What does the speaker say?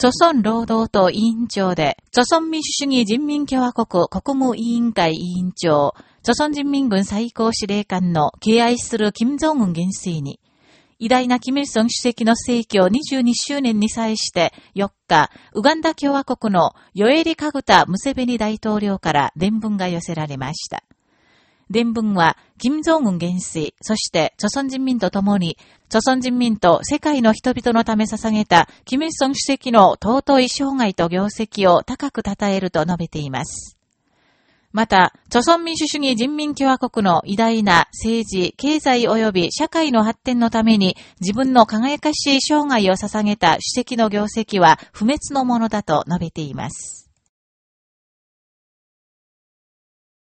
朝鮮労働党委員長で、朝鮮民主主義人民共和国国務委員会委員長、朝鮮人民軍最高司令官の敬愛する金正恩元帥に、偉大なキム・イルソン主席の逝去22周年に際して4日、ウガンダ共和国のヨエリ・カグタ・ムセベニ大統領から伝聞が寄せられました。伝聞は、金正恩元帥、そして、朝鮮人民と共に、朝鮮人民と世界の人々のため捧げた、キム・イルソン主席の尊い生涯と業績を高く称えると述べています。また、朝鮮民主主義人民共和国の偉大な政治、経済及び社会の発展のために自分の輝かしい生涯を捧げた主席の業績は不滅のものだと述べています。